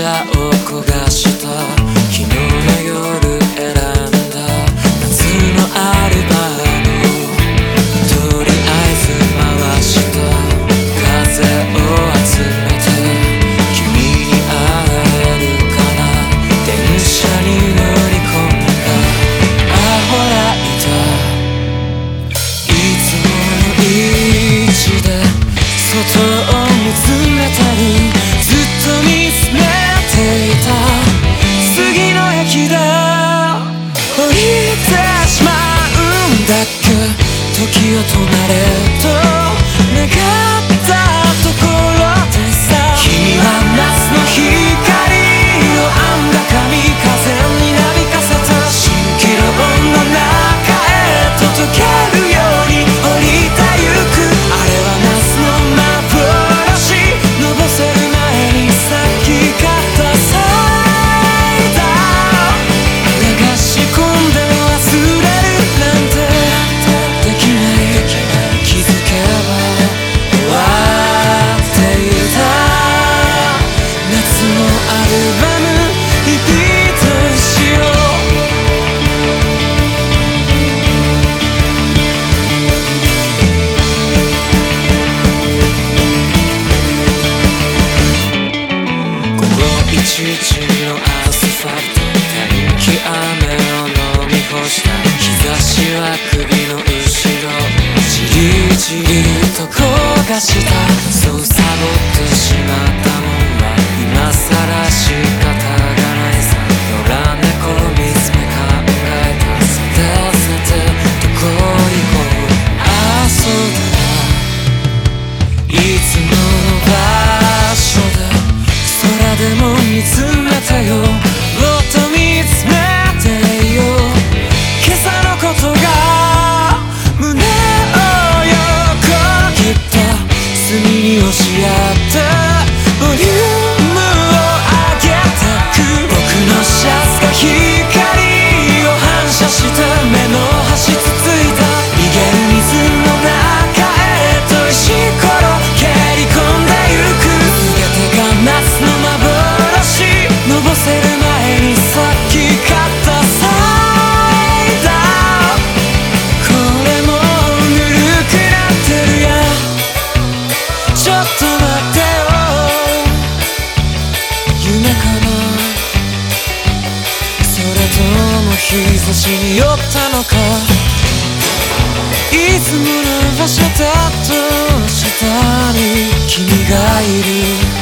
ちゃを焦がしたとな11のアスファルトが雪っと待ってよ夢かなそれとも日差しに酔ったのかいつもの場所だとしたに君がいる